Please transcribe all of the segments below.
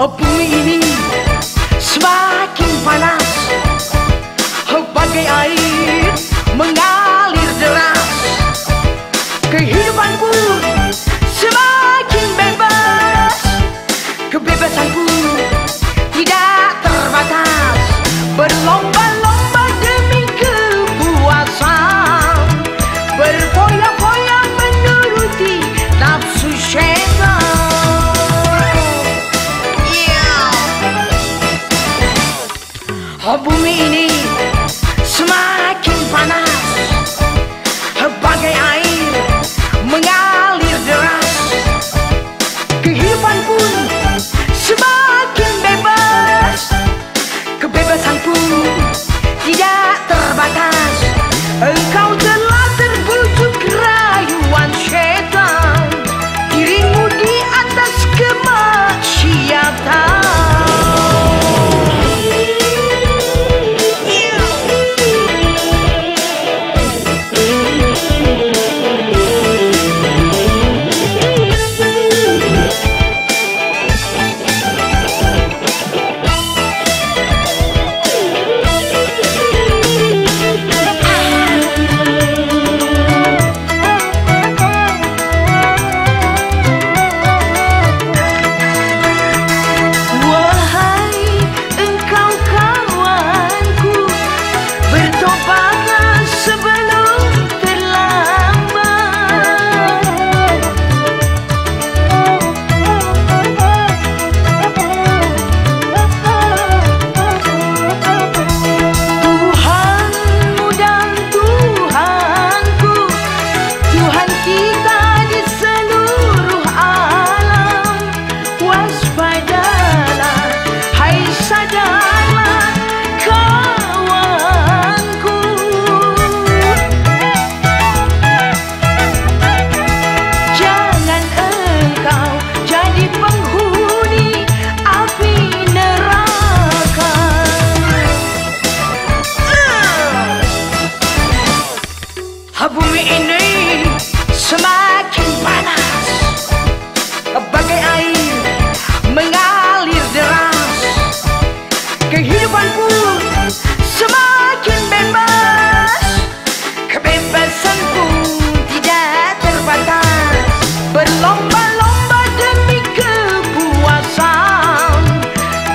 Bumi ini Oh, bumi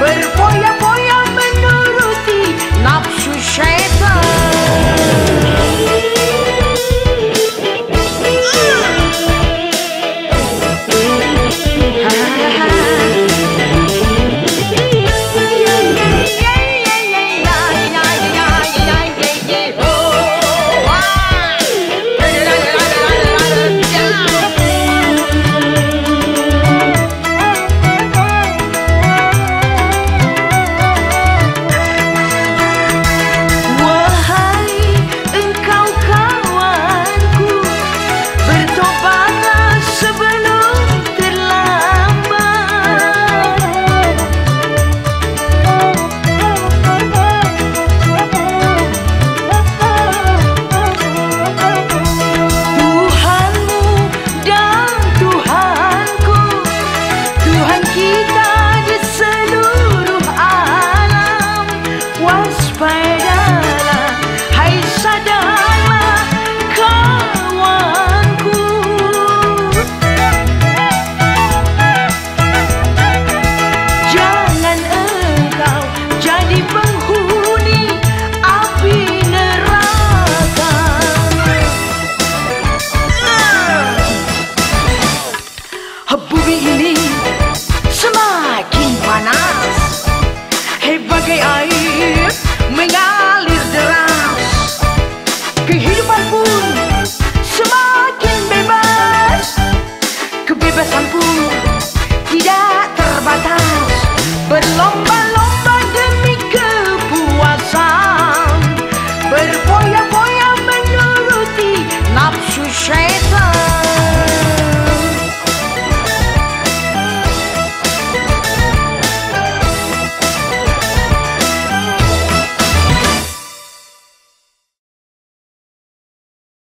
cuerpo y a